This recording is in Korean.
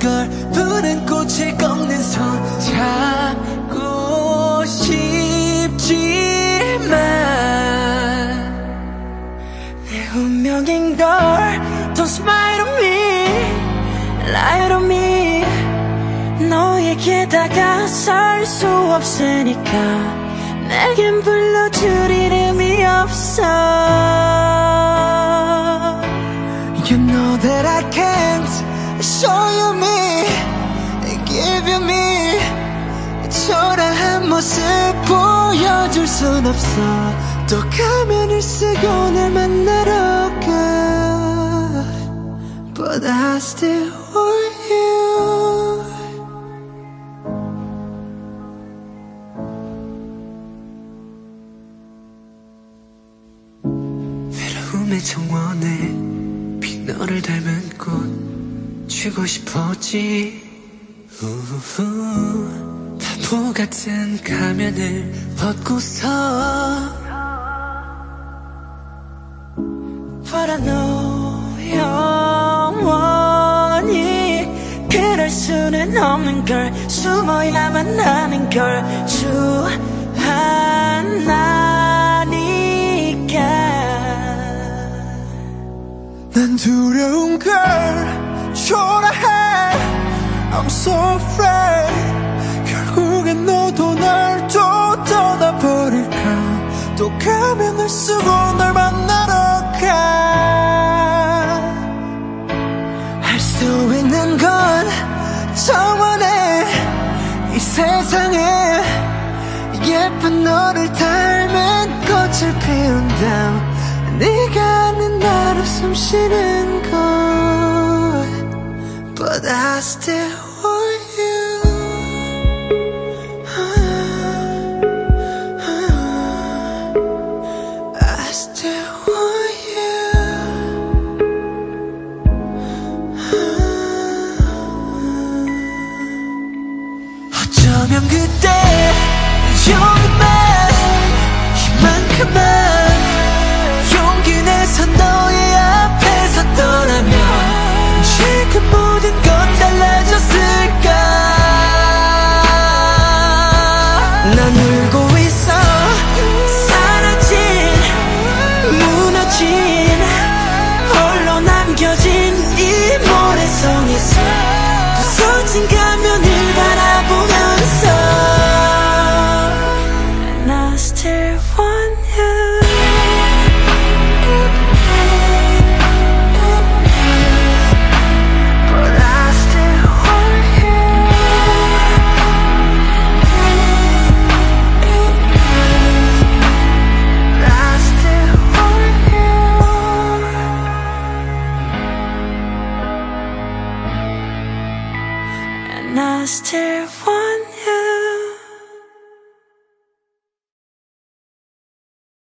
걸 푸른 꽃을 꺾는 손 잡고 싶지만 내 운명인 걸 Don't smile on me Lie on me. 너에게 다가설 수 없으니까 내겐 불러줄 이름이 없어. You know that I can't show you me Give you me. 초라한 모습 보여줄 순 없어. 또 가면을 쓰고 날 만나러 가 But I still want you. 외로움의 정원에 빈 너를 닮은 꽃 쥐고 싶었지. 우후. 바보 같은 가면을 벗고서. But I know 영원히 그럴 수는 없는 걸. 숨어야만 하는 걸. 주 하나니까. 난 두려운 걸 또 가면을 쓰고 널 만나러 가 할 수 있는 건 정원에 이 세상에. 예쁜 너를 닮은 꽃을 피운다 네가 아는 나로 숨 쉬는 곳. But I still 어쩌면 그때 용기만 이만큼만 용기 내서 너의 앞에 섰더라면 지금 모든 건 달라졌을까? 난 울고 있어. 사라진 무너진 nas ter one.